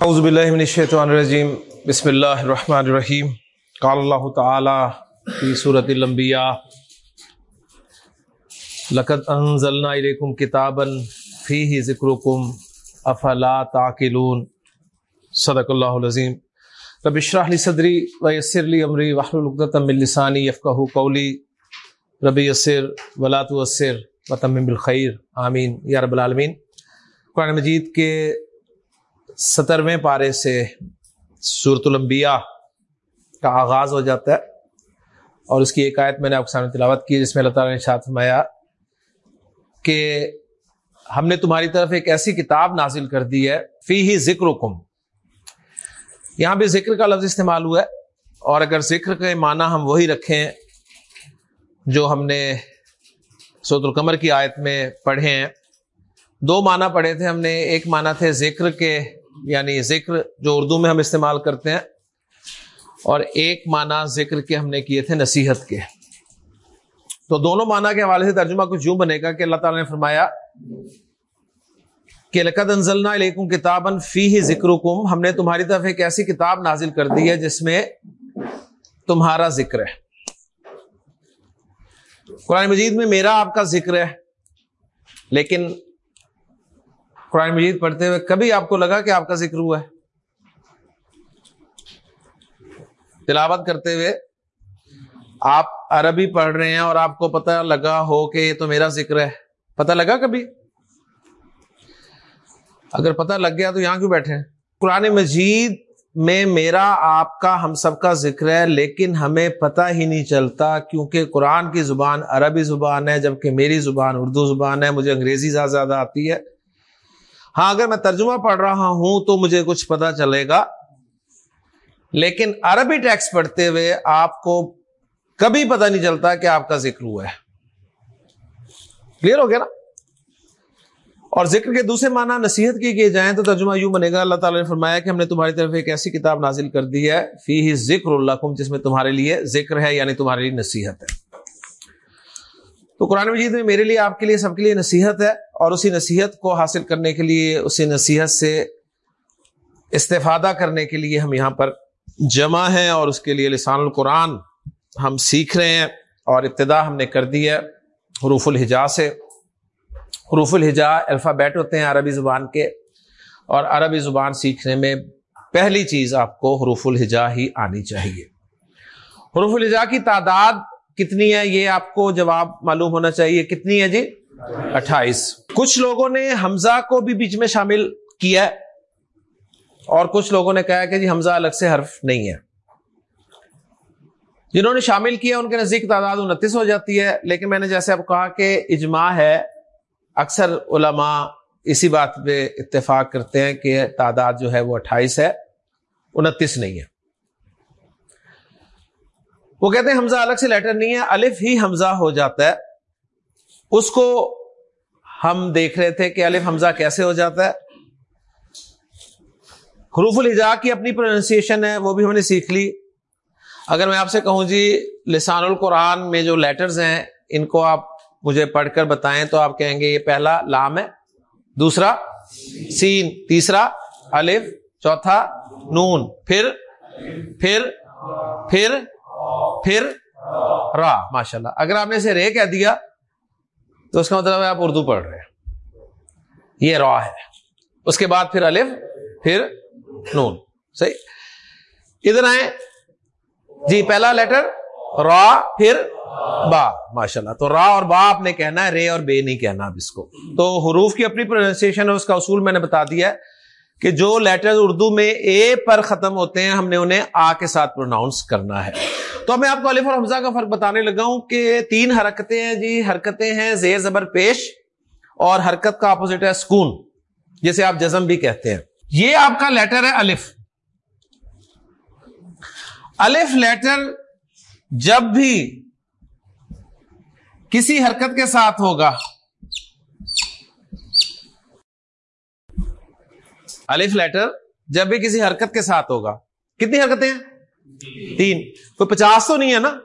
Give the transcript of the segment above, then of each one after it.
اعوذ باللہ من الشیطان الرجیم، بسم اللہ الرحمن الرحیم۔ قال اللہ تعالی فی سورة الانبیاء، لقد انزلنا الیکم کتابا فیہ ذکرکم، افلا تعقلون؟ صدق اللہ العظیم۔ رب اشرح لی صدری ویسر لی امری، واحلل عقدۃ من لسانی یفقهوا قولی۔ رب یسر ولا تعسر وتمم بالخیر۔ آمین۔ یا رب العالمین، قرآن مجید کے سترویں پارے سے صورت الانبیاء کا آغاز ہو جاتا ہے اور اس کی ایک آیت میں نے آپ کے سامنے تلاوت کی جس میں اللہ تعالیٰ نے شاد فرمایا کہ ہم نے تمہاری طرف ایک ایسی کتاب نازل کر دی ہے فی ہی ذکر یہاں بھی ذکر کا لفظ استعمال ہوا ہے اور اگر ذکر کے معنی ہم وہی رکھیں جو ہم نے سعود القمر کی آیت میں پڑھے ہیں۔ دو معنی پڑھے تھے ہم نے، ایک معنی تھے ذکر کے یعنی ذکر جو اردو میں ہم استعمال کرتے ہیں، اور ایک معنی ذکر کے ہم نے کیے تھے نصیحت کے۔ تو دونوں معنی کے حوالے سے ترجمہ کچھ یوں بنے گا کہ اللہ تعالیٰ نے فرمایا، کہ لقد انزلنا علیکم کتاب فی ہی ذکر ہم نے تمہاری طرف ایک ایسی کتاب نازل کر دی ہے جس میں تمہارا ذکر ہے۔ قرآن مجید میں میرا آپ کا ذکر ہے، لیکن قرآن مجید پڑھتے ہوئے کبھی آپ کو لگا کہ آپ کا ذکر ہوا ہے؟ تلاوت کرتے ہوئے آپ عربی پڑھ رہے ہیں اور آپ کو پتہ لگا ہو کہ یہ تو میرا ذکر ہے۔ پتہ لگا کبھی؟ اگر پتہ لگ گیا تو یہاں کیوں بیٹھے ہیں؟ قرآن مجید میں میرا، آپ کا، ہم سب کا ذکر ہے، لیکن ہمیں پتہ ہی نہیں چلتا کیونکہ قرآن کی زبان عربی زبان ہے، جبکہ میری زبان اردو زبان ہے، مجھے انگریزی زیادہ زیادہ آتی ہے۔ ہاں اگر میں ترجمہ پڑھ رہا ہوں تو مجھے کچھ پتا چلے گا۔ لیکن عربی ٹیکس پڑھتے ہوئے آپ کو کبھی پتہ نہیں چلتا کہ آپ کا ذکر ہوا ہے۔ کلیئر ہو گیا نا؟ اور ذکر کے دوسرے معنی نصیحت کی کیے جائیں تو ترجمہ یوں بنے گا، اللہ تعالیٰ نے فرمایا کہ ہم نے تمہاری طرف ایک ایسی کتاب نازل کر دی ہے فی ہی ذکر اللہ جس میں تمہارے لیے ذکر ہے یعنی تمہارے لیے نصیحت ہے۔ تو قرآن مجید میں میرے لیے، آپ کے لیے، سب کے لیے نصیحت ہے۔ اور اسی نصیحت کو حاصل کرنے کے لیے، اسی نصیحت سے استفادہ کرنے کے لیے ہم یہاں پر جمع ہیں اور اس کے لیے لسان القرآن ہم سیکھ رہے ہیں اور ابتدا ہم نے کر دی ہے حروف الحجا سے۔ حروف الحجا الفابیٹ ہوتے ہیں عربی زبان کے اور عربی زبان سیکھنے میں پہلی چیز آپ کو حروف الحجا ہی آنی چاہیے۔ حروف الحجا کی تعداد کتنی ہے یہ آپ کو جواب معلوم ہونا چاہیے۔ کتنی ہے جی؟ اٹھائیس۔ کچھ لوگوں نے حمزہ کو بھی بیچ میں شامل کیا ہے اور کچھ لوگوں نے کہا کہ جی حمزہ الگ سے حرف نہیں ہے۔ جنہوں نے شامل کیا ان کے نزدیک تعداد انتیس ہو جاتی ہے، لیکن میں نے جیسے آپ کہا کہ اجماع ہے، اکثر علماء اسی بات پہ اتفاق کرتے ہیں کہ تعداد جو ہے وہ اٹھائیس ہے، انتیس نہیں ہے۔ وہ کہتے ہیں حمزہ الگ سے لیٹر نہیں ہے، الف ہی حمزہ ہو جاتا ہے۔ اس کو ہم دیکھ رہے تھے کہ الف حمزہ کیسے ہو جاتا ہے۔ حروف الحجا کی اپنی پروننسیشن ہے، وہ بھی ہم نے سیکھ لی۔ اگر میں آپ سے کہوں جی لسان القرآن میں جو لیٹرز ہیں، ان کو آپ مجھے پڑھ کر بتائیں تو آپ کہیں گے یہ پہلا لام ہے۔ دوسرا سین، تیسرا الف، چوتھا نون۔ پھر پھر پھر پھر، را۔ ماشاء اللہ اگر آپ نے اسے رے کہہ دیا تو اس کا مطلب ہے آپ اردو پڑھ رہے ہیں۔ یہ را ہے۔ اس کے بعد پھر الف، پھر نون۔ صحیح؟ ادھر آئے جی پہلا لیٹر، را، پھر با۔ ماشاء اللہ تو را اور با آپ نے کہنا ہے، رے اور بے نہیں کہنا اب اس کو۔ تو حروف کی اپنی پروننسیشن ہے، اس کا اصول میں نے بتا دیا ہے۔ کہ جو لیٹر اردو میں اے پر ختم ہوتے ہیں، ہم نے انہیں آ کے ساتھ پروناؤنس کرنا ہے۔ تو میں آپ کو الف اور حمزہ کا فرق بتانے لگا ہوں کہ تین حرکتیں ہیں جی حرکتیں ہیں زیر زبر پیش اور حرکت کا اپوزٹ ہے سکون، جسے آپ جزم بھی کہتے ہیں۔ یہ آپ کا لیٹر ہے الف۔ الف لیٹر جب بھی کسی حرکت کے ساتھ ہوگا الف لیٹر جب بھی کسی حرکت کے ساتھ ہوگا۔ کتنی حرکتیں ہیں؟ تین۔ کوئی پچاس تو نہیں ہے نا؟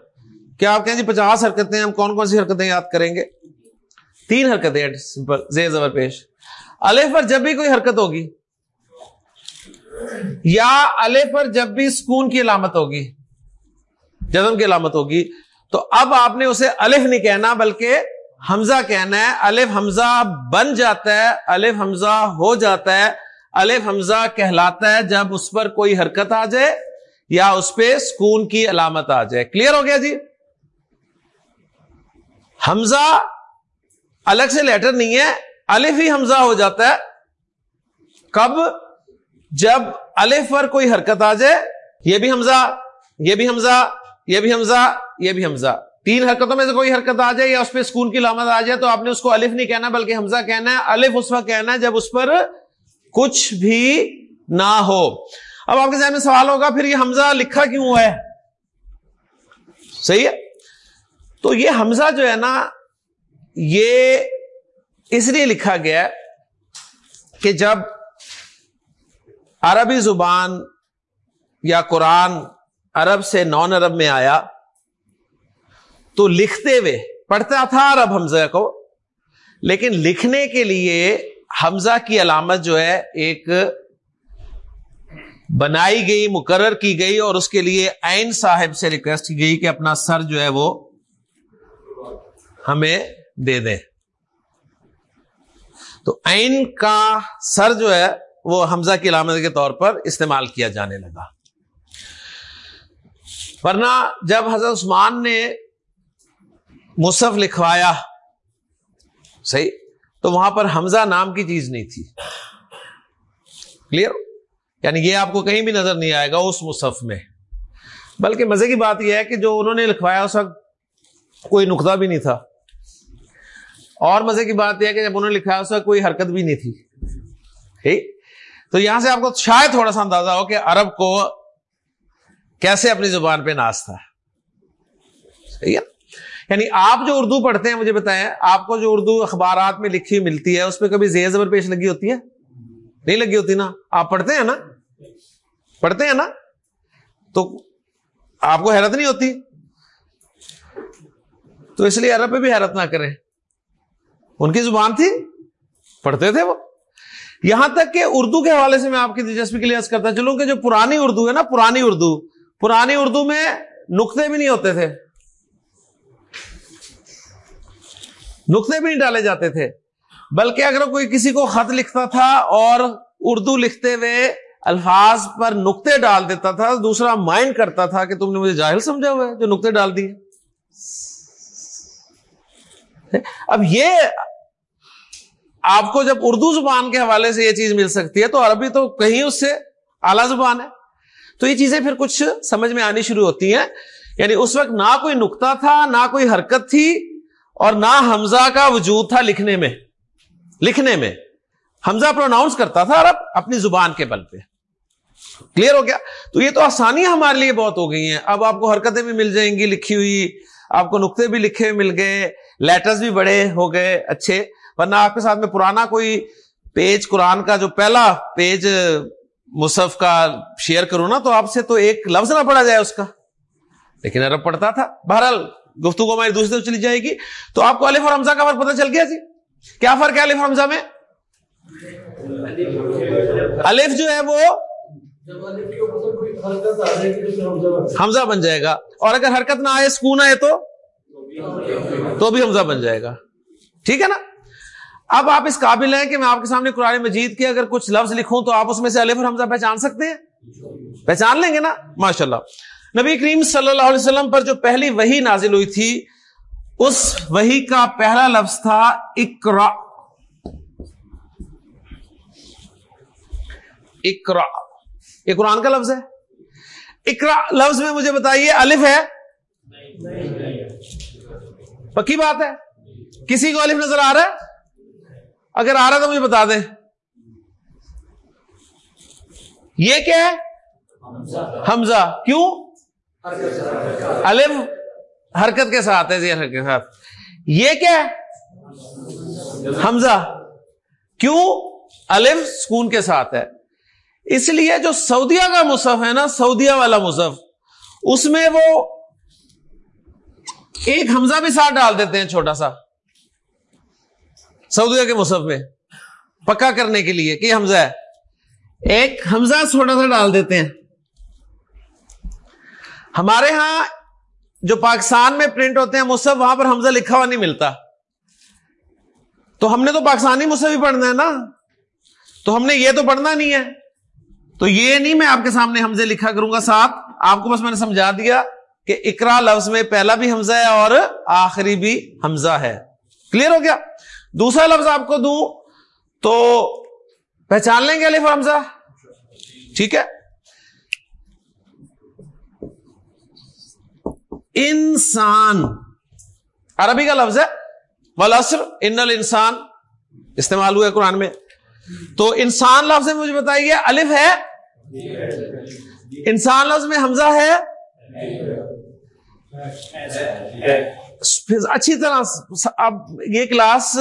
کیا آپ کہیں جی پچاس حرکتیں ہم کون کون سی حرکتیں یاد کریں گے؟ تین حرکتیں سمپل، زیر زبر پیش۔ الف پر جب بھی کوئی حرکت ہوگی، یا الف پر جب بھی سکون کی علامت ہوگی، جزم کی علامت ہوگی، تو اب آپ نے اسے الف نہیں کہنا، بلکہ حمزہ کہنا ہے۔ الف حمزہ بن جاتا ہے، الف حمزہ ہو جاتا ہے۔ الف حمزہ کہلاتا ہے جب اس پر کوئی حرکت آ جائے یا اس پہ سکون کی علامت آ جائے۔ کلیئر ہو گیا جی؟ حمزہ الگ سے لیٹر نہیں ہے، الف ہی حمزہ ہو جاتا ہے۔ کب؟ جب الف پر کوئی حرکت آ جائے، یہ بھی حمزہ، یہ بھی حمزہ، یہ بھی حمزہ، یہ بھی حمزہ۔ تین حرکتوں میں سے کوئی حرکت آ جائے یا اس پہ اسکول کی علامت آ جائے تو آپ نے اس کو الف نہیں کہنا بلکہ حمزہ کہنا ہے۔ الف اس وقت کہنا ہے جب اس پر کچھ بھی نہ ہو۔ اب آپ کے ذہن میں سوال ہوگا، پھر یہ حمزہ لکھا کیوں ہے؟ صحیح ہے؟ تو یہ حمزہ جو ہے نا، یہ اس لیے لکھا گیا کہ جب عربی زبان یا قرآن عرب سے نان عرب میں آیا، تو لکھتے ہوئے، پڑھتا تھا عرب حمزہ کو، لیکن لکھنے کے لیے حمزہ کی علامت جو ہے ایک بنائی گئی، مقرر کی گئی اور اس کے لیے عین صاحب سے ریکویسٹ کی گئی کہ اپنا سر جو ہے وہ ہمیں دے دیں۔ تو عین کا سر جو ہے وہ حمزہ کی علامت کے طور پر استعمال کیا جانے لگا۔ ورنہ جب حضرت عثمان نے مصحف لکھوایا، صحیح؟ تو وہاں پر حمزہ نام کی چیز نہیں تھی۔ کلیئر یعنی یہ آپ کو کہیں بھی نظر نہیں آئے گا اس مصحف میں۔ بلکہ مزے کی بات یہ ہے کہ جو انہوں نے لکھوایا اس وقت کوئی نقطہ بھی نہیں تھا۔ اور مزے کی بات یہ ہے کہ جب انہوں نے لکھایا اس وقت کوئی حرکت بھی نہیں تھی۔ تو یہاں سے آپ کو شاید تھوڑا سا اندازہ ہو کہ عرب کو کیسے اپنی زبان پہ ناز تھا۔ یعنی آپ جو اردو پڑھتے ہیں، مجھے بتائیں، آپ کو جو اردو اخبارات میں لکھی ملتی ہے، اس پہ کبھی زیر زبر پیش لگی ہوتی ہے؟ نہیں لگی ہوتی نا؟ آپ پڑھتے ہیں نا؟ پڑھتے ہیں نا؟ تو آپ کو حیرت نہیں ہوتی؟ تو اس لیے عرب پہ بھی حیرت نہ کریں۔ ان کی زبان تھی؟ پڑھتے تھے وہ۔ یہاں تک کہ اردو کے حوالے سے میں آپ کی دلچسپی کے لیے کرتا چلوں کہ جو پرانی اردو ہے نا، پرانی اردو پرانی اردو میں نقطے بھی نہیں ہوتے تھے۔ نقطے بھی نہیں ڈالے جاتے تھے۔ بلکہ اگر کوئی کسی کو خط لکھتا تھا اور اردو لکھتے ہوئے الفاظ پر نقطے ڈال دیتا تھا، دوسرا مائنڈ کرتا تھا کہ تم نے مجھے جاہل سمجھا ہوا ہے جو نقطے ڈال دیے۔ اب یہ آپ کو جب اردو زبان کے حوالے سے یہ چیز مل سکتی ہے تو عربی تو کہیں اس سے اعلیٰ زبان ہے۔ تو یہ چیزیں پھر کچھ سمجھ میں آنی شروع ہوتی ہیں۔ یعنی اس وقت نہ کوئی نقطہ تھا، نہ کوئی حرکت تھی۔ اور نہ حمزہ کا وجود تھا لکھنے میں لکھنے میں۔ حمزہ پروناؤنس کرتا تھا عرب اپنی زبان کے بل پہ۔ کلیئر ہو گیا؟ تو یہ تو آسانیاں ہمارے لیے بہت ہو گئی ہیں۔ اب آپ کو حرکتیں بھی مل جائیں گی لکھی ہوئی، آپ کو نقطے بھی لکھے مل گئے لیٹرز بھی بڑے ہو گئے اچھے۔ ورنہ آپ کے ساتھ میں پرانا کوئی پیج قرآن کا جو پہلا پیج مصحف کا شیئر کروں نا، تو آپ سے تو ایک لفظ نہ پڑا جائے اس کا۔ لیکن عرب پڑھتا تھا۔ بہرحال گفتگو ہماری دوسری طرف چلی جائے گی۔ تو آپ کو الف اور حمزہ کا فرق پتہ چل گیا جی؟ کیا فرق ہے الف اور حمزہ میں؟ الف جو ہے وہ حمزہ بن جائے گا۔ اور اگر حرکت نہ آئے، سکون آئے تو؟ تو بھی حمزہ بن جائے گا۔ ٹھیک ہے نا؟ اب آپ اس قابل ہیں کہ میں آپ کے سامنے قرآن مجید کے اگر کچھ لفظ لکھوں تو آپ اس میں سے الف اور حمزہ پہچان سکتے ہیں۔ پہچان لیں گے نا؟ ماشاء اللہ نبی کریم صلی اللہ علیہ وسلم پر جو پہلی وہی نازل ہوئی تھی، اس وہی کا پہلا لفظ تھا اکرا اکرا یہ قرآن کا لفظ ہے؟ اکرا لفظ میں مجھے بتائیے، الف ہے؟ پکی بات ہے؟ کسی کو الف نظر آ رہا ہے؟ اگر آ رہا تو مجھے بتا دیں۔ یہ کیا ہے؟ حمزہ۔ کیوں؟ الف حرکت کے ساتھ ہے، زیر کے ساتھ۔ یہ کیا ہے؟ حمزہ، کیوں؟ الف سکون کے ساتھ ہے۔ اس لیے جو سعودیہ کا مصحف ہے نا، سعودیہ والا مصحف، اس میں وہ ایک حمزہ بھی ساتھ ڈال دیتے ہیں چھوٹا سا۔ سعودیہ کے مصحف میں پکا کرنے کے لیے کہ حمزہ ہے۔ ایک حمزہ تھوڑا سا ڈال دیتے ہیں۔ ہمارے ہاں جو پاکستان میں پرنٹ ہوتے ہیں مصحف وہاں پر حمزہ لکھا ہوا نہیں ملتا۔ تو ہم نے تو پاکستانی مصحف ہی پڑھنا ہے نا۔ تو ہم نے یہ تو پڑھنا نہیں ہے۔ تو یہ نہیں میں آپ کے سامنے حمزے لکھا کروں گا۔ ساتھ آپ کو بس میں نے سمجھا دیا کہ اکرا لفظ میں پہلا بھی حمزہ ہے اور آخری بھی حمزہ ہے۔ کلیئر ہو گیا؟ دوسرا لفظ آپ کو دوں تو پہچان لیں گے علیف حمزہ؟ ٹھیک ہے؟ انسان. عربی کا لفظ ہے ولاسر ان انسان استعمال ہوا ہے قرآن میں. تو انسان لفظ مجھے بتائیے الف ہے؟ انسان لفظ میں حمزہ ہے؟ اچھی طرح اب یہ کلاس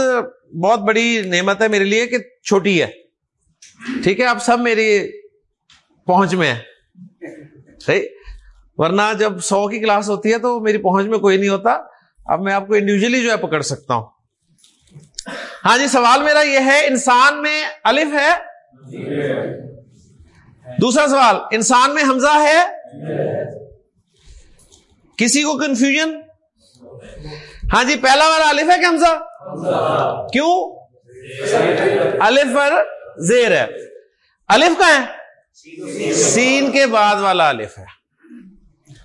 بہت بڑی نعمت ہے میرے لیے کہ چھوٹی ہے. ٹھیک ہے، اب سب میری پہنچ میں ہے صحیح؟ ورنہ جب سو کی کلاس ہوتی ہے تو میری پہنچ میں کوئی نہیں ہوتا۔ اب میں آپ کو انڈیویجلی جو ہے پکڑ سکتا ہوں۔ ہاں جی سوال میرا یہ ہے، انسان میں الف ہے؟ دوسرا سوال، انسان میں حمزہ ہے؟ کسی کو کنفیوژن ہاں جی پہلا والا الف ہے کہ حمزہ؟ کیوں؟ الف پر زیر ہے۔ الف کا ہے؟ سین کے بعد والا الف ہے۔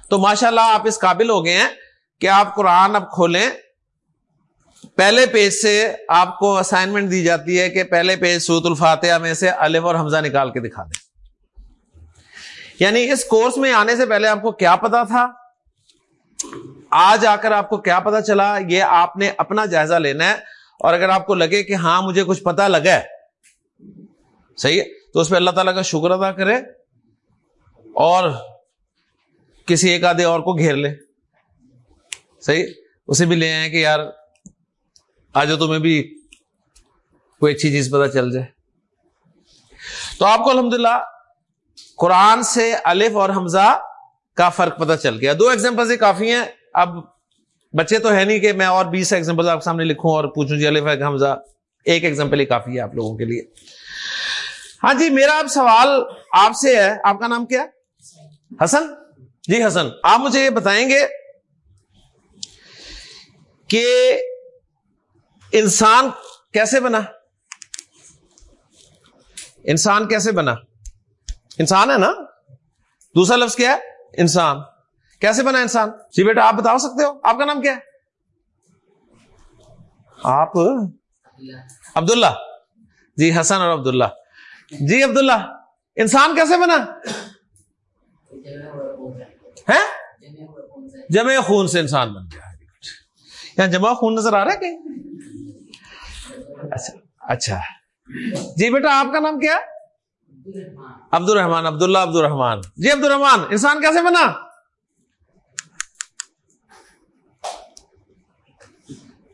تو ماشاء اللہ آپ اس قابل ہو گئے ہیں کہ آپ قرآن اب کھولیں۔ پہلے پیج سے آپ کو اسائنمنٹ دی جاتی ہے کہ پہلے پیج سوت الفاتحہ میں سے الف اور حمزہ نکال کے دکھا دیں۔ یعنی اس کورس میں آنے سے پہلے آپ کو کیا پتا تھا؟ آج آ کر آپ کو کیا پتا چلا؟ یہ آپ نے اپنا جائزہ لینا ہے۔ اور اگر آپ کو لگے کہ ہاں مجھے کچھ پتا لگا ہے۔ صحیح ہے؟ تو اس پہ اللہ تعالیٰ کا شکر ادا کرے۔ اور کسی ایک آدھے اور کو گھیر لے۔ صحیح؟ اسے بھی لے آئے کہ یار آج تمہیں بھی کوئی اچھی چیز پتا چل جائے۔ تو آپ کو الحمدللہ قرآن سے الف اور حمزہ کا فرق پتہ چل گیا۔ دو ایگزامپل کافی ہیں۔ اب بچے تو ہے نہیں کہ میں اور بیس ایگزامپل آپ کے سامنے لکھوں اور پوچھوں جی الف حمزہ۔ ایک ایگزامپل ہی کافی ہے آپ لوگوں کے لیے۔ ہاں جی میرا اب سوال آپ سے ہے۔ آپ کا نام کیا حسن؟ جی حسن، آپ مجھے یہ بتائیں گے کہ انسان کیسے بنا؟ انسان کیسے بنا؟ انسان ہے نا؟ دوسرا لفظ کیا ہے؟ انسان۔ کیسے بنا انسان؟ جی بیٹا، آپ بتا سکتے ہو؟ آپ کا نام کیا ہے؟ آپ؟ عبداللہ۔ جی حسن اور عبداللہ۔ جی عبداللہ۔ انسان کیسے بنا؟ ہے جمع خون سے انسان بن گیا یہاں جمع خون نظر آ رہا ہے کہیں؟ اچھا اچھا۔ جی بیٹا، آپ کا نام کیا عبد الرحمان عبد اللہ عبد الرحمان جی عبد الرحمان انسان کیسے بنا؟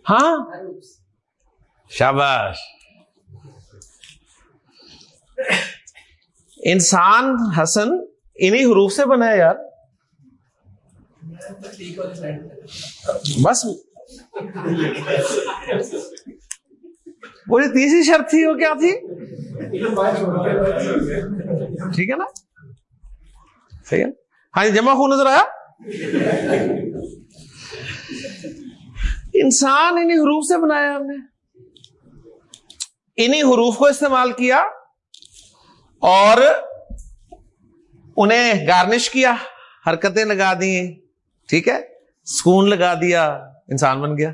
ہاں؟ شاباش۔ انسان حسن انہی حروف سے بنا ہے یار۔ بس۔ وہ جو تیسری شرط تھی، وہ کیا تھی؟ ٹھیک ہے نا؟ صحیح ہے۔ ہاں جی، جمع خون نظر آیا؟ انسان انہیں حروف سے بنایا ہم نے۔ انہیں حروف کو استعمال کیا اور انہیں گارنش کیا، حرکتیں لگا دی ٹھیک ہے؟ سکون لگا دیا، انسان بن گیا۔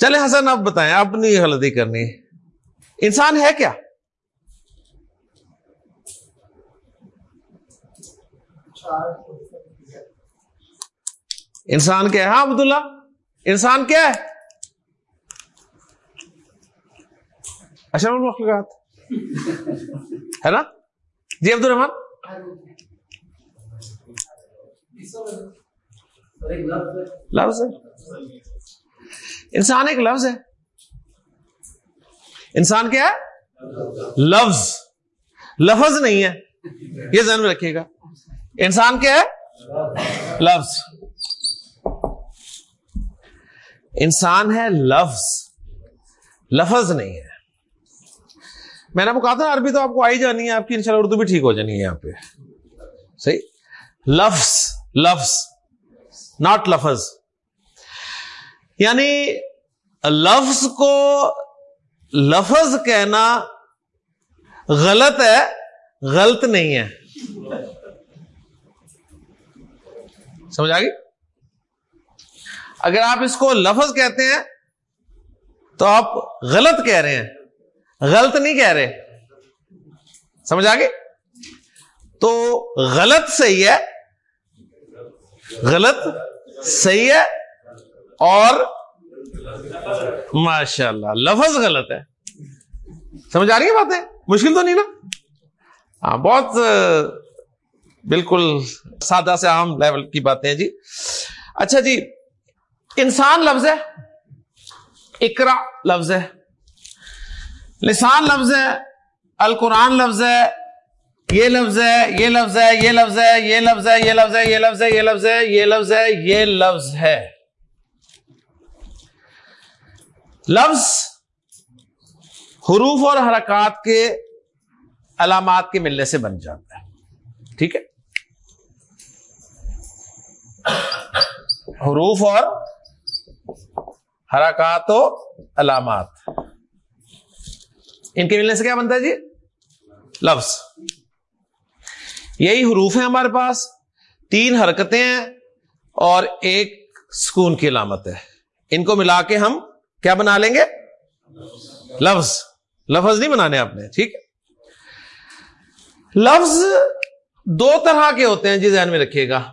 چلے حسن، آپ بتائیں، آپ غلطی کرنی انسان ہے کیا؟ انسان کیا ہے؟ ہاں عبداللہ، انسان کیا ہے؟ اچھا، اشرف المخلوقات ہے نا؟ جی عبد الرحمان لفظ ہے۔ انسان ایک لفظ ہے۔ انسان کیا ہے؟ لفظ۔ لفظ نہیں ہے۔ یہ ذہن میں رکھیے گا۔ انسان کیا ہے؟ لفظ۔ انسان ہے لفظ۔ لفظ نہیں ہے۔ میں نے آپ کو کہا تھا عربی تو آپ کو آئی جانی ہے، آپ کی انشاءاللہ اردو بھی ٹھیک ہو جانی ہے یہاں پہ۔ صحیح؟ لفظ۔ لفظ ناٹ لفظ. یعنی لفظ کو لفظ کہنا غلط ہے، غلط نہیں ہے۔ سمجھ آ گئی؟ اگر آپ اس کو لفظ کہتے ہیں تو آپ غلط کہہ رہے ہیں۔ غلط نہیں کہہ رہے۔ سمجھ آ گئی؟ تو غلط صحیح ہے غلط، صحیح ہے اور ماشاء اللہ لفظ غلط ہے۔ سمجھ آ رہی ہے باتیں؟ مشکل تو نہیں نا؟ ہاں بہت، بالکل سادہ سے عام لیول کی باتیں ہیں جی۔ اچھا جی انسان لفظ ہے اکرا لفظ ہے، لسان لفظ ہے، القرآن لفظ ہے یہ لفظ ہے، یہ لفظ ہے، یہ لفظ ہے، یہ لفظ ہے، یہ لفظ ہے، یہ لفظ ہے، یہ لفظ ہے، یہ لفظ ہے، یہ لفظ ہے۔ لفظ حروف اور حرکات کے علامات کے ملنے سے بن جاتا ہے۔ ٹھیک ہے؟ حروف اور حرکات و علامات۔ ان کے ملنے سے کیا بنتا ہے جی؟ لفظ۔ یہی حروف ہیں ہمارے پاس۔ تین حرکتیں ہیں اور ایک سکون کی علامت ہے۔ ان کو ملا کے ہم کیا بنا لیں گے؟ لفظ۔ لفظ نہیں بنانے آپ نے، ٹھیک لفظ دو طرح کے ہوتے ہیں جی ذہن میں رکھیے گا۔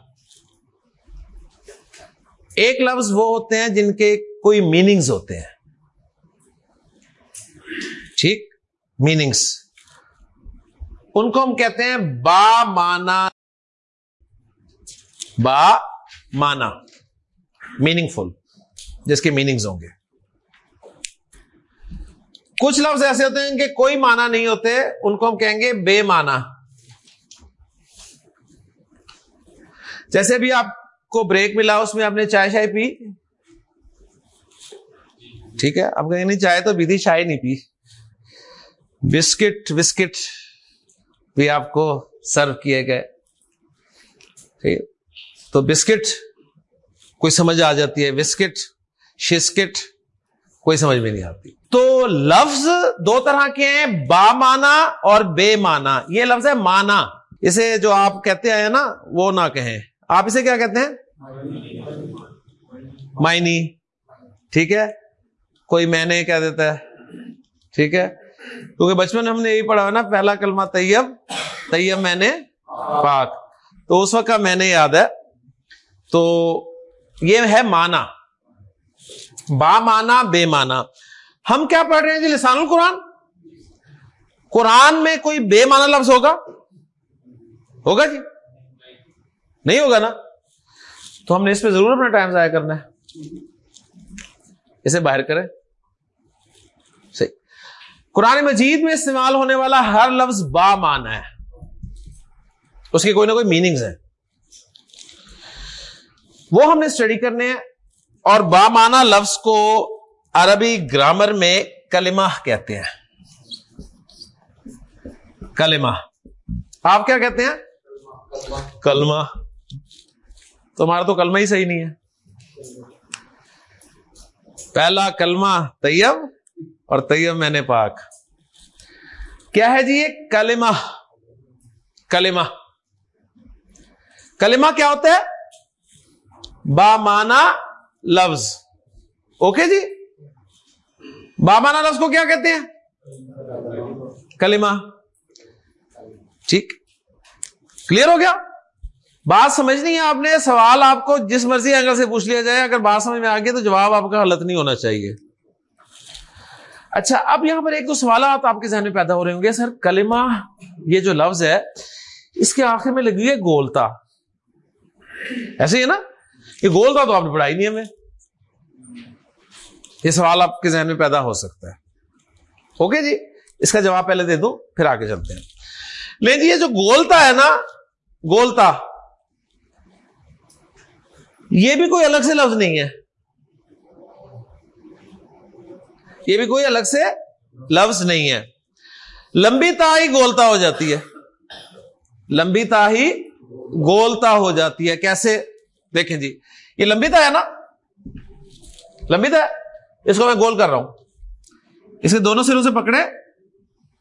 ایک لفظ وہ ہوتے ہیں جن کے کوئی میننگز ہوتے ہیں۔ ٹھیک؟ میننگس ان کو ہم کہتے ہیں با مانا۔ با مانا۔ میننگ فل جس کے میننگز ہوں گے۔ کچھ لفظ ایسے ہوتے ہیں کہ کوئی مانا نہیں ہوتے، ان کو ہم کہیں گے بے مانا۔ جیسے بھی آپ کو بریک ملا، اس میں آپ نے چائے شائے پی؟ ٹھیک ہے، آپ کہیں نہیں، چائے تو بھی تھی چائے نہیں پی۔ Biscuit biscuit. بھی آپ کو سرو کیے گئے۔ ٹھیک۔ تو بسکٹ کوئی سمجھ آ جاتی ہے۔ بسکٹ، شسکٹ، کوئی سمجھ میں نہیں آتی۔ تو لفظ دو طرح کے ہیں، با مانا اور بے مانا یہ لفظ ہے مانا اسے جو آپ کہتے ہیں نا، وہ نہ کہیں۔ آپ اسے کیا کہتے ہیں؟ مائنی ٹھیک ہے۔ کوئی میں نے کہہ دیتا ہے۔ ٹھیک ہے۔ کیونکہ بچپن میں ہم نے یہی پڑھا نا، پہلا کلمہ طیب طیب میں نے پاک۔ تو اس وقت کا میں نے یاد ہے۔ تو یہ ہے مانا با مانا بے مانا ہم کیا پڑھ رہے ہیں جی؟ لسان القرآن۔ قرآن میں کوئی بے مانا لفظ ہوگا؟ ہوگا جی؟ نہیں ہوگا نا۔ تو ہم نے اس پہ ضرور اپنا ٹائم ضائع کرنا ہے۔ اسے باہر کریں۔ قرآن مجید میں استعمال ہونے والا ہر لفظ با مانا ہے۔ اس کی کوئی نہ کوئی میننگز ہیں۔ وہ ہم نے اسٹڈی کرنے ہیں اور با مانا لفظ کو عربی گرامر میں کلمہ کہتے ہیں۔ کلمہ۔ آپ کیا کہتے ہیں؟ کلمہ۔ تمہارا تو کلمہ ہی صحیح نہیں ہے۔ پہلا کلمہ طیب اور طیب میں نے پاک۔ کیا ہے جی یہ؟ کلمہ۔ کلمہ۔ کلمہ کیا ہوتا ہے؟ با مانا لفظ۔ اوکے جی؟ بابا لفظ کو کیا کہتے ہیں؟ کلمہ۔ ٹھیک۔ کلیئر ہو گیا؟ بات سمجھ نہیں ہے آپ نے، سوال آپ کو جس مرضی اینگل سے پوچھ لیا جائے، اگر بات سمجھ میں آ گئی تو جواب آپ کا غلط نہیں ہونا چاہیے۔ اچھا اب یہاں پر ایک دو سوالات آپ کے ذہن میں پیدا ہو رہے ہوں گے۔ سر، کلمہ یہ جو لفظ ہے، اس کے آخر میں لگی ہے گولتا۔ ایسے ہی ہے نا؟ یہ گولتا تو آپ نے پڑھائی نہیں ہمیں یہ سوال آپ کے ذہن میں پیدا ہو سکتا ہے۔ اوکے جی؟ اس کا جواب پہلے دے دوں، پھر آگے چلتے ہیں۔ لیکن جی یہ جو گولتا ہے نا، گولتا، یہ بھی کوئی الگ سے لفظ نہیں ہے۔ یہ بھی کوئی الگ سے لفظ نہیں ہے۔ لمبی تا ہی گولتا ہو جاتی ہے۔ لمبی تا ہی گولتا ہو جاتی ہے۔ کیسے؟ دیکھیں جی یہ لمبی تا ہے نا؟ لمبی تا ہے؟ اس کو میں گول کر رہا ہوں۔ اس کے دونوں سروں سے پکڑے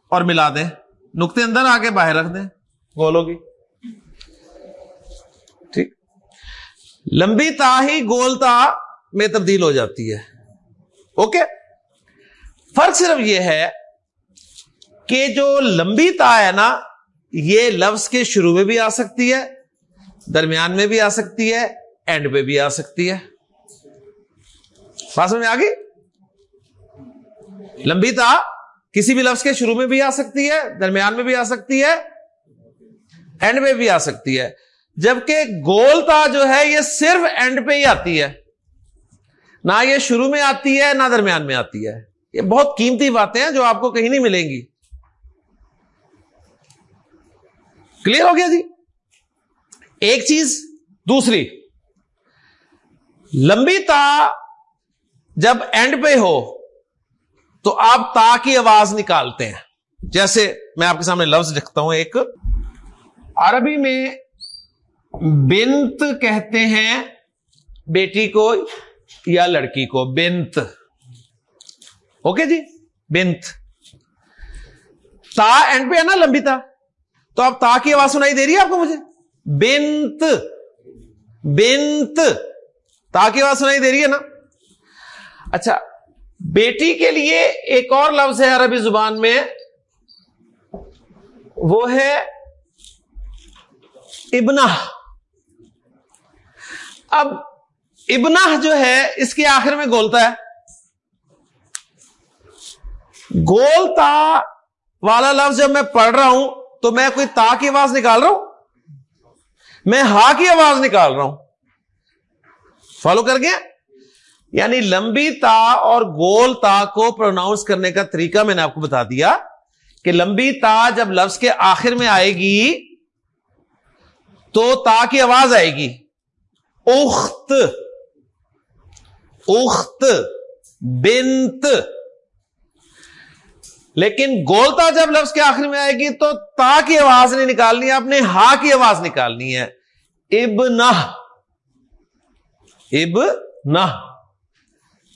اور ملا دیں۔ نقطے اندر آ کے باہر رکھ دیں۔ گول ہوگی۔ ٹھیک۔ لمبی تا ہی گولتا میں تبدیل ہو جاتی ہے۔ اوکے؟ فرق صرف یہ ہے کہ جو لمبی تا ہے نا، یہ لفظ کے شروع میں بھی آ سکتی ہے، درمیان میں بھی آ سکتی ہے اینڈ پہ بھی آ سکتی ہے۔ پاس میں آ گئی؟ لمبی تا کسی بھی لفظ کے شروع میں بھی آ سکتی ہے، درمیان میں بھی آ سکتی ہے اینڈ پہ بھی آ سکتی ہے۔ جبکہ گول تا جو ہے، یہ صرف اینڈ پہ ہی آتی ہے۔ نہ یہ شروع میں آتی ہے، نہ درمیان میں آتی ہے۔ یہ بہت قیمتی باتیں ہیں جو آپ کو کہیں نہیں ملیں گی۔ کلیئر ہو گیا جی؟ ایک چیز، دوسری، لمبی تا جب اینڈ پہ ہو تو آپ تا کی آواز نکالتے ہیں۔ جیسے میں آپ کے سامنے لفظ لکھتا ہوں، ایک عربی میں بنت کہتے ہیں بیٹی کو یا لڑکی کو، بنت۔ اوکے جی بنت تا اینڈ پہ ہے نا لمبی تا تو اب تا کی آواز سنائی دے رہی ہے آپ کو مجھے بنت بنت تا کی آواز سنائی دے رہی ہے نا اچھا بیٹی کے لیے ایک اور لفظ ہے عربی زبان میں وہ ہے ابنا اب ابنا جو ہے اس کے آخر میں گولتا ہے گولتا والا لفظ جب میں پڑھ رہا ہوں تو میں کوئی تا کی آواز نکال رہا ہوں؟ میں ہا کی آواز نکال رہا ہوں؟ فالو کر گیا؟ یعنی لمبی تا اور گول تا کو پروناؤنس کرنے کا طریقہ میں نے آپ کو بتا دیا کہ لمبی تا جب لفظ کے آخر میں آئے گی تو تا کی آواز آئے گی۔ اخت اخت، بنت۔ لیکن گولتا جب لفظ کے آخر میں آئے گی تو تا کی آواز نہیں نکالنی ہے آپ نے ہا کی آواز نکالنی ہے۔ اب نہ اب نہ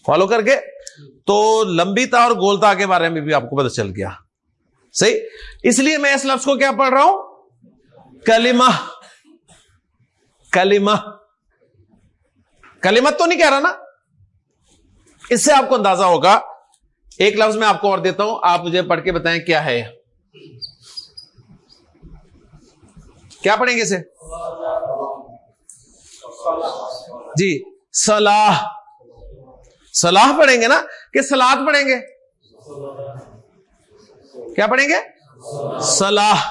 فالو کر کے۔ تو لمبی تا اور گولتا کے بارے میں بھی آپ کو پتا چل گیا۔ صحیح؟ اس لیے میں اس لفظ کو کیا پڑھ رہا ہوں؟ کلمہ۔ کلمہ۔ کلمت تو نہیں کہہ رہا نا؟ اس سے آپ کو اندازہ ہوگا۔ ایک لفظ میں آپ کو اور دیتا ہوں، آپ مجھے پڑھ کے بتائیں کیا ہے۔ کیا پڑھیں گے اسے؟ جی سلاح سلاح پڑھیں گے نا؟ کہ سلاد پڑھیں گے؟ کیا پڑھیں گے؟ سلاح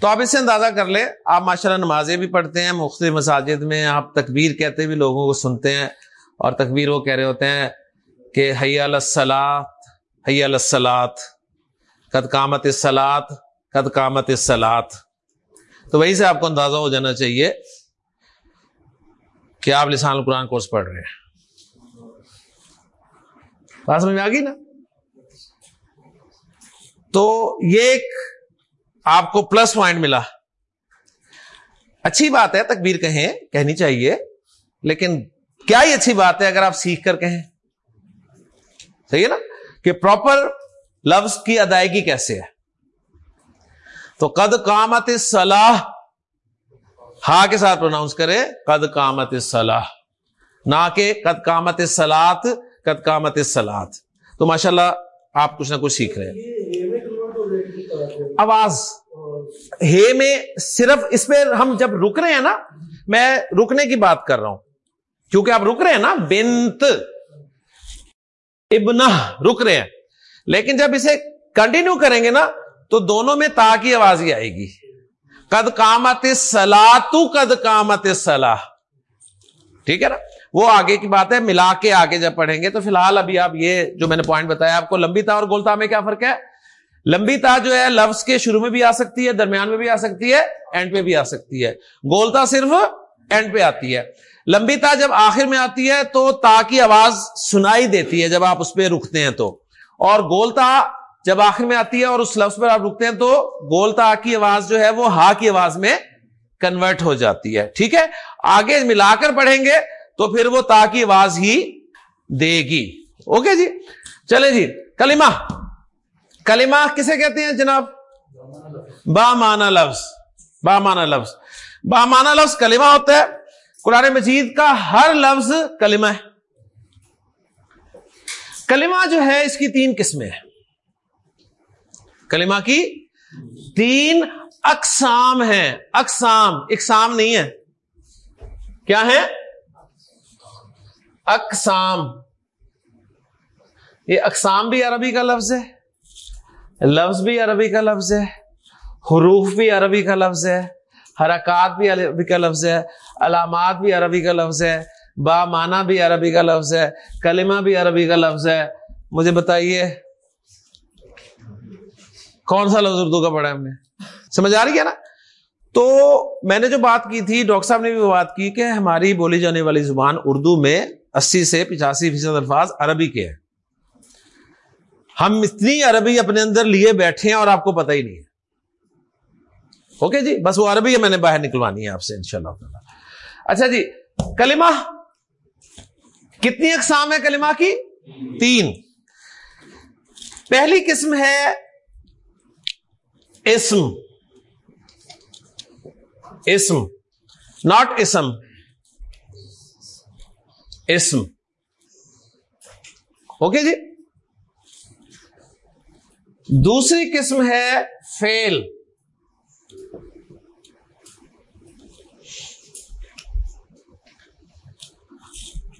تو آپ اس سے اندازہ کر لیں، آپ ماشاء اللہ نمازیں بھی پڑھتے ہیں، مختلف مساجد میں آپ تکبیر کہتے بھی لوگوں کو سنتے ہیں اور تکبیر وہ کہہ رہے ہوتے ہیں کہ حیا السلاط حیا السلاط قد کامت سلاد قد کامت سلاد تو وہی سے آپ کو اندازہ ہو جانا چاہیے کہ آپ لسان القرآن کورس پڑھ رہے ہیں۔ بات سمجھ میں آ گئی نا؟ تو یہ ایک آپ کو پلس پوائنٹ ملا۔ اچھی بات ہے تکبیر کہیں، کہنی چاہیے، لیکن کیا ہی اچھی بات ہے اگر آپ سیکھ کر کہیں؟ صحیح ہے نا کہ پراپر لفظ کی ادائیگی کیسے ہے؟ تو قد کامت صلاح ہا کے ساتھ پروناؤنس کرے قد کامت صلاح نہ کہ قد کامت سلاد قد کامت سلاد تو ماشاء اللہ آپ کچھ نہ کچھ سیکھ رہے ہیں۔ آواز۔ ہے میں صرف اس پہ ہم جب رک رہے ہیں نا، میں رکنے کی بات کر رہا ہوں۔ کیونکہ آپ رک رہے ہیں نا، بنت۔ ابنا رک رہے ہیں۔ لیکن جب اسے کنٹینیو کریں گے نا، تو دونوں میں تا کی آواز ہی آئے گی۔ قد کامت سلاح تو قد کامت سلاح ٹھیک ہے نا؟ وہ آگے کی بات ہے، ملا کے آگے جب پڑھیں گے، تو فی الحال ابھی آپ یہ جو میں نے پوائنٹ بتایا، آپ کو لمبی تا اور گولتا میں کیا فرق ہے؟ لمبی تا جو ہے، لفظ کے شروع میں بھی آ سکتی ہے، درمیان میں بھی آ سکتی ہے اینڈ پہ بھی آ سکتی ہے۔ گولتا صرف اینڈ پہ آتی ہے۔ لمبی تا جب آخر میں آتی ہے تو تا کی آواز سنائی دیتی ہے جب آپ اس پہ رکتے ہیں تو۔ اور گولتا جب آخر میں آتی ہے اور اس لفظ پر آپ رکتے ہیں تو گول تا کی آواز جو ہے وہ ہا کی آواز میں کنورٹ ہو جاتی ہے۔ ٹھیک ہے؟ آگے ملا کر پڑھیں گے تو پھر وہ تا کی آواز ہی دے گی۔ اوکے جی؟ چلے جی کلمہ۔ کلمہ کسے کہتے ہیں جناب؟ با مانا لفظ۔ با مانا لفظ۔ با مانا لفظ کلمہ ہوتا ہے۔ قرآن مجید کا ہر لفظ کلمہ ہے۔ کلمہ جو ہے، اس کی تین قسمیں ہیں۔ کلمہ کی تین اقسام ہیں۔ اقسام اقسام نہیں ہے کیا ہے اقسام۔ یہ اقسام بھی عربی کا لفظ ہے۔ لفظ بھی عربی کا لفظ ہے۔ حروف بھی عربی کا لفظ ہے۔ حرکات بھی عربی کا لفظ ہے۔ علامات بھی عربی کا لفظ ہے، با مانا بھی عربی کا لفظ ہے، کلمہ بھی عربی کا لفظ ہے۔ مجھے بتائیے، کون سا لفظ اردو کا پڑھا ہم نے؟ سمجھ آ رہی ہے نا؟ تو میں نے جو بات کی تھی، ڈاکٹر صاحب نے بھی بات کی کہ ہماری بولی جانے والی زبان اردو میں اسی سے پچاسی فیصد الفاظ عربی کے ہیں۔ ہم اتنی عربی اپنے اندر لیے بیٹھے ہیں اور آپ کو پتہ ہی نہیں ہے۔ اوکے جی بس وہ عربی ہے، میں نے باہر نکلوانی ہے آپ سے، انشاءاللہ تعالی۔ اچھا جی کلمہ کتنی اقسام ہے کلمہ کی؟ تین۔ پہلی قسم ہے اسم۔ اسم ناٹ اسم۔ اسم۔ اوکے جی؟ دوسری قسم ہے فیل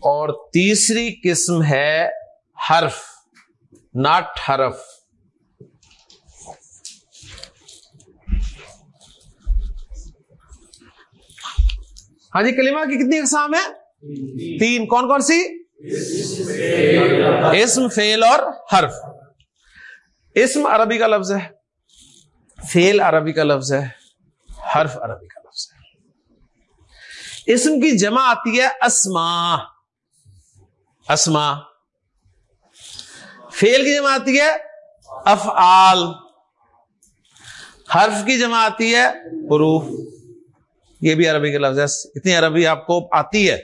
اور تیسری قسم ہے حرف، ناٹ حرف۔ ہاں جی کلمہ کی کتنی اقسام ہے؟ تین۔ کون کون سی؟ اسم فیل اور حرف۔ اسم عربی کا لفظ ہے فیل عربی کا لفظ ہے، حرف عربی کا لفظ ہے۔ اسم کی جمع آتی ہے اسما اسما فیل کی جمع آتی ہے افعال۔ حرف کی جمع آتی ہے حروف۔ یہ بھی عربی کا لفظ ہے اتنی عربی آپ کو آتی ہے۔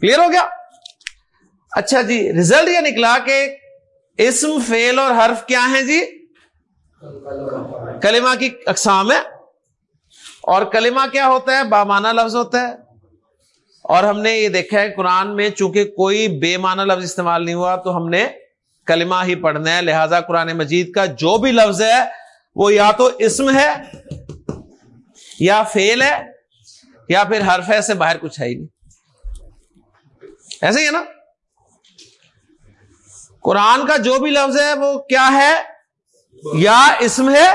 کلیئر ہو گیا؟ اچھا جی ریزلٹ یہ نکلا کہ اسم فیل اور حرف کیا ہیں جی؟ کلمہ کی اقسام ہے اور کلمہ کیا ہوتا ہے؟ بامانہ لفظ ہوتا ہے۔ اور ہم نے یہ دیکھا ہے قرآن میں چونکہ کوئی بے معنی لفظ استعمال نہیں ہوا تو ہم نے کلمہ ہی پڑھنا ہے۔ لہذا قرآن مجید کا جو بھی لفظ ہے وہ یا تو اسم ہے یا فیل ہے یا پھر حرف ہے سے باہر کچھ ہے ہی نہیں۔ ایسے ہی ہے نا؟ قرآن کا جو بھی لفظ ہے وہ کیا ہے؟ یا اسم ہے،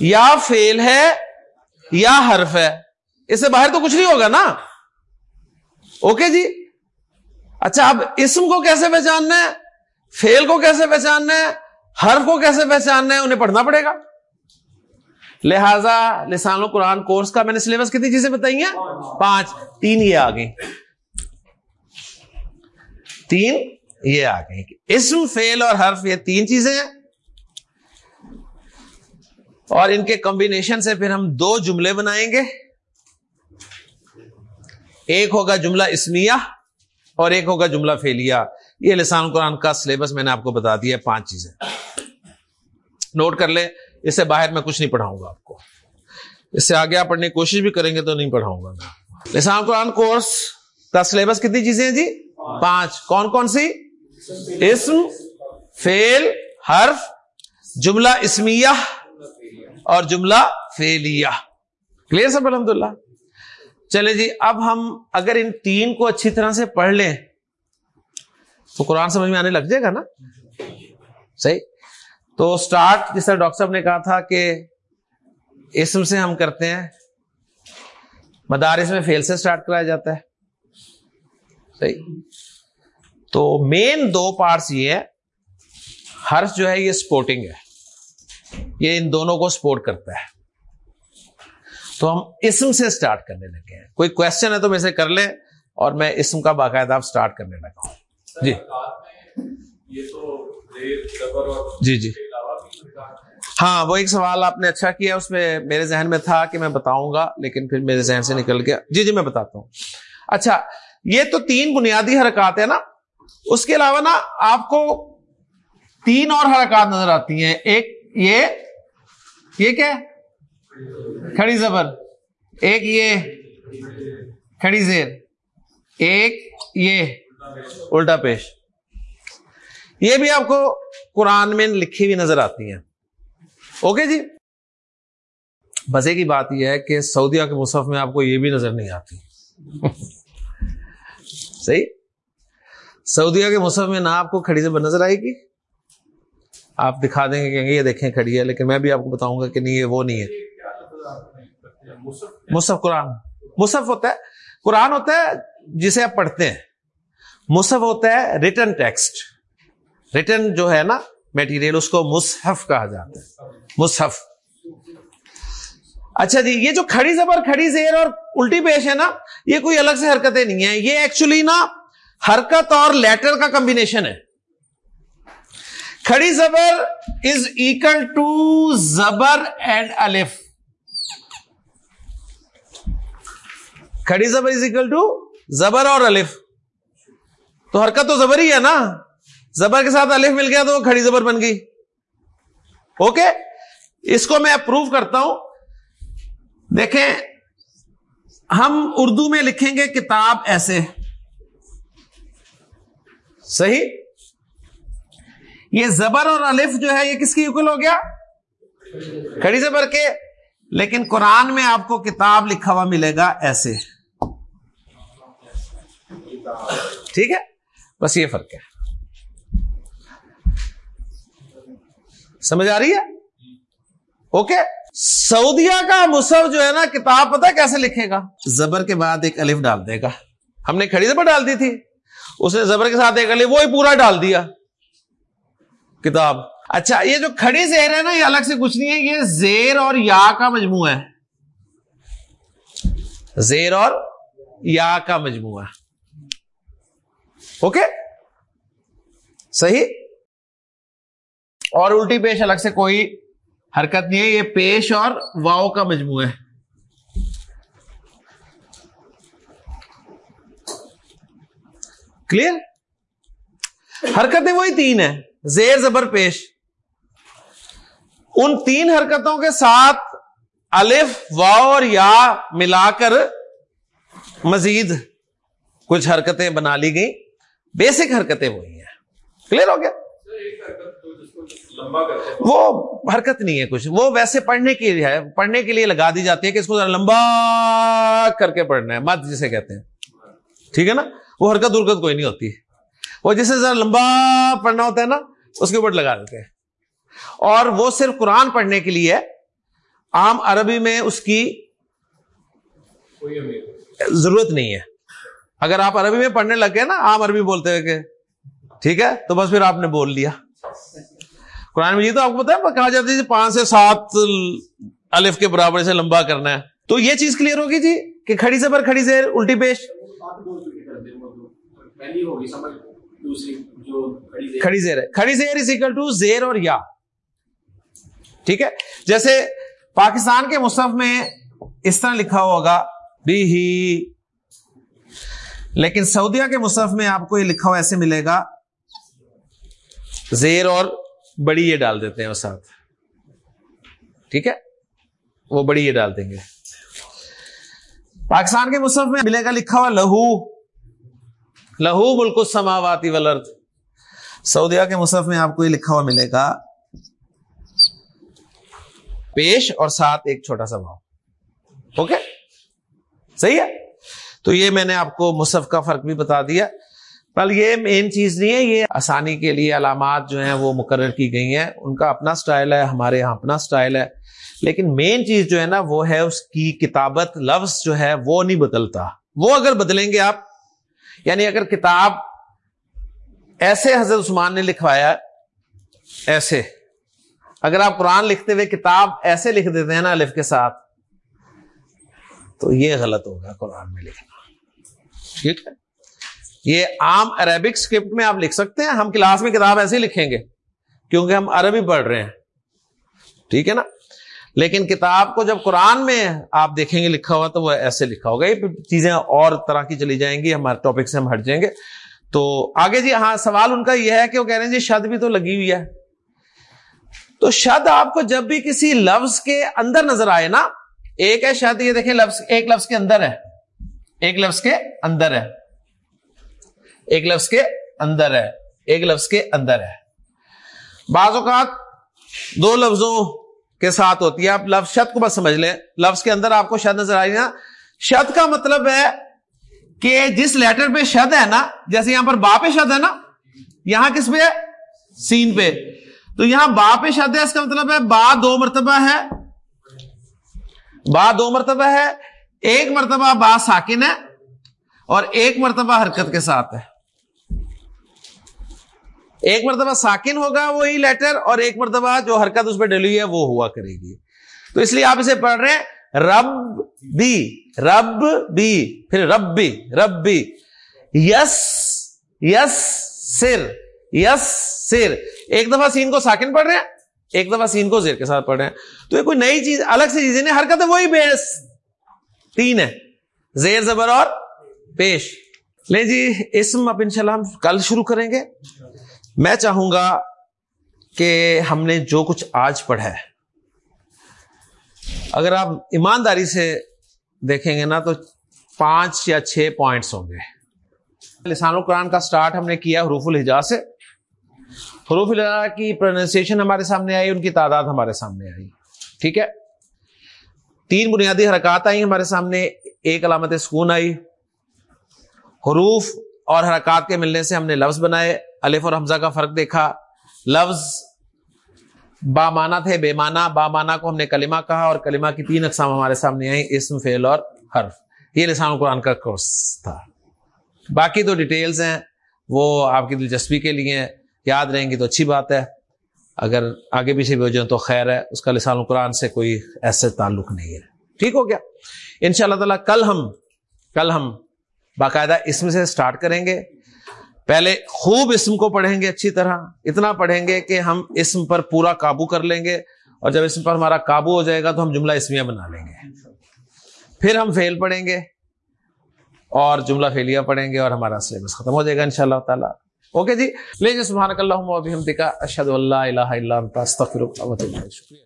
یا فیل ہے، یا حرف ہے۔ اس سے باہر تو کچھ نہیں ہوگا نا؟ اوکے جی؟ اچھا اب اسم کو کیسے پہچاننا ہے؟ فیل کو کیسے پہچاننا ہے؟ حرف کو کیسے پہچاننا ہے؟ انہیں پڑھنا پڑے گا۔ لہذا لسان و قرآن کورس کا میں نے سلیبس کتنی چیزیں بتائی ہیں؟ پانچ۔ تین یہ آ گئی تین یہ آ گئی اسم فیل اور حرف یہ تین چیزیں ہیں۔ اور ان کے کمبینیشن سے پھر ہم دو جملے بنائیں گے۔ ایک ہوگا جملہ اسمیہ اور ایک ہوگا جملہ فیلیا۔ یہ لسان قرآن کا سلیبس میں نے آپ کو بتا دیا پانچ چیزیں۔ نوٹ کر لیں اس سے باہر میں کچھ نہیں پڑھاؤں گا آپ کو۔ اس سے آگے آپ پڑھنے کی کوشش بھی کریں گے تو نہیں پڑھاؤں گا میں۔ لسان قرآن کورس کا سلیبس کتنی چیزیں ہیں جی؟ پانچ۔ کون کون سی؟ اسم فیل حرف، جملہ اسمیہ اور جملہ فیلیا کلیئر سب الحمد للہ چلے جی اب ہم اگر ان تین کو اچھی طرح سے پڑھ لیں، تو قرآن سمجھ میں آنے لگ جائے گا نا؟ صحیح؟ تو اسٹارٹ جس طرح ڈاکٹر صاحب نے کہا تھا کہ اسم سے ہم کرتے ہیں، مدارس میں فیل سے اسٹارٹ کرایا جاتا ہے۔ صحیح؟ تو مین دو پارٹس یہ ہے ہرس جو ہے یہ سپورٹنگ ہے، یہ ان دونوں کو سپورٹ کرتا ہے۔ تو ہم اسم سے اسٹارٹ کرنے لگے ہیں۔ کوئی کوشچن ہے تو میں سے کر لیں اور میں اسم کا باقاعدہ اسٹارٹ کرنے لگا ہوں۔ جی۔ جی جی۔ ہاں وہ ایک سوال آپ نے اچھا کیا، اس میں میرے ذہن میں تھا کہ میں بتاؤں گا، لیکن پھر میرے ذہن سے نکل گیا۔ جی جی میں بتاتا ہوں۔ اچھا یہ تو تین بنیادی حرکات ہیں نا؟ اس کے علاوہ نا آپ کو تین اور حرکات نظر آتی ہیں۔ ایک یہ یہ کیا کھڑی زبر۔ ایک یہ، کھڑی زیر۔ ایک یہ، الٹا پیش۔ یہ بھی آپ کو قرآن میں لکھی ہوئی نظر آتی ہیں۔ اوکے جی؟ مزے کی بات یہ ہے کہ سعودیہ کے مصحف میں آپ کو یہ بھی نظر نہیں آتی۔ صحیح؟ سعودیہ کے مصحف میں نہ آپ کو کھڑی زبر نظر آئے گی؟ آپ دکھا دیں گے کہ یہ دیکھیں کھڑی ہے، لیکن میں بھی آپ کو بتاؤں گا کہ نہیں، یہ وہ نہیں ہے۔ مصحف قرآن۔ مصحف ہوتا ہے، قرآن ہوتا ہے جسے آپ پڑھتے ہیں۔ مصحف ہوتا ہے ریٹرن ٹیکسٹ ریٹرن جو ہے نا میٹیریل اس کو مصحف کہا جاتا ہے۔ مصحف۔ اچھا جی یہ جو کھڑی زبر، کھڑی زیر اور الٹی پیش ہے نا، یہ کوئی الگ سے حرکتیں نہیں ہیں۔ یہ ایکچولی نا حرکت اور لیٹر کا کمبینیشن ہے۔ کھڑی زبر از اکل ٹو زبر اینڈ الف۔ کھڑی زبر از اکل ٹو زبر اور الف۔ تو حرکت تو زبر ہی ہے نا۔ زبر کے ساتھ الف مل گیا تو وہ کھڑی زبر بن گئی۔ اوکے اس کو میں اپروو کرتا ہوں۔ دیکھیں، ہم اردو میں لکھیں گے کتاب ایسے۔ صحیح؟ یہ زبر اور الف جو ہے، یہ کس کی اکل ہو گیا؟ کھڑی زبر کے۔ لیکن قرآن میں آپ کو کتاب لکھا ہوا ملے گا ایسے۔ ٹھیک ہے؟ بس یہ فرق ہے۔ سمجھ آ رہی ہے؟ اوکے۔ سعودیہ کا مصحف جو ہے نا، کتاب پتہ کیسے لکھے گا؟ زبر کے بعد ایک الف ڈال دے گا۔ ہم نے کھڑی زبر ڈال دی تھی۔ اس نے زبر کے ساتھ ایک الف، وہی پورا ڈال دیا۔ کتاب۔ اچھا یہ جو کھڑی زیر ہے نا، یہ الگ سے کچھ نہیں ہے، یہ زیر اور یا کا مجموعہ ہے۔ زیر اور یا کا مجموعہ۔ اوکے؟ صحیح؟ اور الٹی پیش الگ سے کوئی حرکت نہیں ہے، یہ پیش اور واؤ کا مجموعہ ہے۔ کلیئر حرکتیں وہی تین ہیں، زیر زبر پیش۔ ان تین حرکتوں کے ساتھ الف، واؤ اور یا ملا کر مزید کچھ حرکتیں بنا لی گئی بیسک حرکتیں وہی ہیں۔ کلیئر ہو گیا؟ وہ حرکت نہیں ہے کچھ۔ وہ ویسے پڑھنے کے لیے ہے۔ پڑھنے کے لیے لگا دی جاتی ہے کہ اس کو ذرا لمبا کر کے پڑھنا ہے۔ مت جسے کہتے ہیں۔ ٹھیک ہے نا؟ وہ حرکت ارکت کوئی نہیں ہوتی۔ وہ جسے ذرا لمبا پڑھنا ہوتا ہے نا اس کے اوپر لگا دیتے ہیں۔ اور وہ صرف قرآن پڑھنے کے لیے عام عربی میں اس کی ضرورت نہیں ہے۔ اگر آپ عربی میں پڑھنے لگ گئے نا، عام عربی بولتے ہوئے کہ، ٹھیک ہے؟ تو بس پھر آپ نے بول لیا۔ قرآن مجید تو آپ کو پتا ہے، کہا جاتا ہے پانچ سے سات الف کے برابر سے لمبا کرنا ہے۔ تو یہ چیز کلیئر ہوگی جی کہ کھڑی سے پر کھڑی سے الٹی پیش۔ کھڑی زیر ہے۔ کھڑی زیر از ٹو زیر اور یا۔ ٹھیک ہے؟ جیسے پاکستان کے مصحف میں اس طرح لکھا ہوگا، بھی ہی لیکن سعودیہ کے مصحف میں آپ کو یہ لکھا ہوا ایسے ملے گا۔ زیر اور بڑی یہ ڈال دیتے ہیں اس ساتھ ٹھیک ہے؟ وہ بڑی یہ ڈال دیں گے۔ پاکستان کے مصحف میں ملے گا لکھا ہوا لہو۔ لہو ملک سماواتی ولرد سعودیہ کے مصحف میں آپ کو یہ لکھا ہوا ملے گا۔ پیش اور ساتھ ایک چھوٹا سا بھاؤ۔ اوکے؟ صحیح ہے؟ تو یہ میں نے آپ کو مصحف کا فرق بھی بتا دیا۔ بل یہ مین چیز نہیں ہے، یہ آسانی کے لیے علامات جو ہیں وہ مقرر کی گئی ہیں۔ ان کا اپنا سٹائل ہے، ہمارے یہاں اپنا سٹائل ہے۔ لیکن مین چیز جو ہے نا، وہ ہے اس کی کتابت لفظ جو ہے وہ نہیں بدلتا۔ وہ اگر بدلیں گے آپ یعنی اگر کتاب ایسے حضرت عثمان نے لکھوایا، ایسے۔ اگر آپ قرآن لکھتے ہوئے کتاب ایسے لکھ دیتے ہیں نا الف کے ساتھ، تو یہ غلط ہوگا قرآن میں لکھنا۔ ٹھیک ہے۔ یہ عام عربک اسکرپٹ میں آپ لکھ سکتے ہیں، ہم کلاس میں کتاب ایسے ہی لکھیں گے، کیونکہ ہم عربی پڑھ رہے ہیں۔ ٹھیک ہے نا؟ لیکن کتاب کو جب قرآن میں آپ دیکھیں گے لکھا ہوا، تو وہ ایسے لکھا ہوگا۔ یہ چیزیں اور طرح کی چلی جائیں گی، ہمارے ٹاپک سے ہم ہٹ جائیں گے۔ تو آگے جی ہاں سوال ان کا یہ ہے کہ وہ کہہ رہے ہیں جی شد بھی تو لگی ہوئی ہے۔ تو شد آپ کو جب بھی کسی لفظ کے اندر نظر آئے نا، ایک ہے شد، یہ دیکھیں، لفظ، ایک لفظ کے اندر ہے۔ ایک لفظ کے اندر ہے ایک لفظ کے اندر ہے ایک لفظ کے اندر ہے بعض اوقات دو لفظوں کے ساتھ ہوتی ہے آپ لفظ شد کو بس سمجھ لیں لفظ کے اندر آپ کو شد نظر آئی نا شد کا مطلب ہے کہ جس لیٹر پہ شد ہے نا جیسے یہاں پر با پہ شد ہے نا یہاں کس پہ ہے سین پہ تو یہاں با پہ شد ہے اس کا مطلب ہے با دو مرتبہ ہے با دو مرتبہ ہے ایک مرتبہ با ساکن ہے اور ایک مرتبہ حرکت کے ساتھ ہے۔ ایک مرتبہ ساکن ہوگا وہی لیٹر اور ایک مرتبہ جو حرکت اس پہ ڈلی ہے وہ ہوا کرے گی۔ تو اس لیے آپ اسے پڑھ رہے ہیں، رب بی رب بی، پھر رب بی رب بی۔ یس یس سر یس سر۔ ایک دفعہ سین کو ساکن پڑھ رہے ہیں، ایک دفعہ سین کو زیر کے ساتھ پڑھ رہے ہیں۔ تو یہ کوئی نئی چیز، الگ سے چیزیں نہیں، حرکت ہے، وہی بیس۔ تین ہے زیر زبر اور پیش۔ لیں جی اسم اب انشاءاللہ ہم کل شروع کریں گے۔ میں چاہوں گا کہ ہم نے جو کچھ آج پڑھا ہے، اگر آپ ایمانداری سے دیکھیں گے نا تو پانچ یا چھ پوائنٹس ہوں گے۔ لسان القرآن کا سٹارٹ ہم نے کیا حروف الحجا سے۔ حروف الحجا کی پروننسیشن ہمارے سامنے آئی، ان کی تعداد ہمارے سامنے آئی۔ ٹھیک ہے؟ تین بنیادی حرکات آئی ہمارے سامنے۔ ایک علامت سکون آئی۔ حروف اور حرکات کے ملنے سے ہم نے لفظ بنائے۔ الف اور حمزہ کا فرق دیکھا۔ لفظ با مانا تھے، بے مانا با مانا کو ہم نے کلمہ کہا اور کلمہ کی تین اقسام ہمارے سامنے آئی اسم فیل اور حرف۔ یہ لسان قرآن کا کورس تھا۔ باقی تو ڈیٹیلز ہیں۔ وہ آپ کی دلچسپی کے لیے یاد رہیں گی تو اچھی بات ہے۔ اگر آگے پیچھے بھی ہو جائیں تو خیر ہے، اس کا لسان قرآن سے کوئی ایسے تعلق نہیں ہے۔ ٹھیک ہو گیا۔ ان شاء اللہ تعالیٰ کل ہم کل ہم باقاعدہ اسم سے اسٹارٹ کریں گے۔ پہلے خوب اسم کو پڑھیں گے اچھی طرح۔ اتنا پڑھیں گے کہ ہم اسم پر پورا قابو کر لیں گے۔ اور جب اسم پر ہمارا قابو ہو جائے گا تو ہم جملہ اسمیہ بنا لیں گے۔ پھر ہم فیل پڑھیں گے اور جملہ فیلیا پڑھیں گے اور ہمارا سلیبس ختم ہو جائے گا ان شاء اللہ تعالیٰ۔ اوکے جی لے جی سبحان اللہ اشد اللہ شکریہ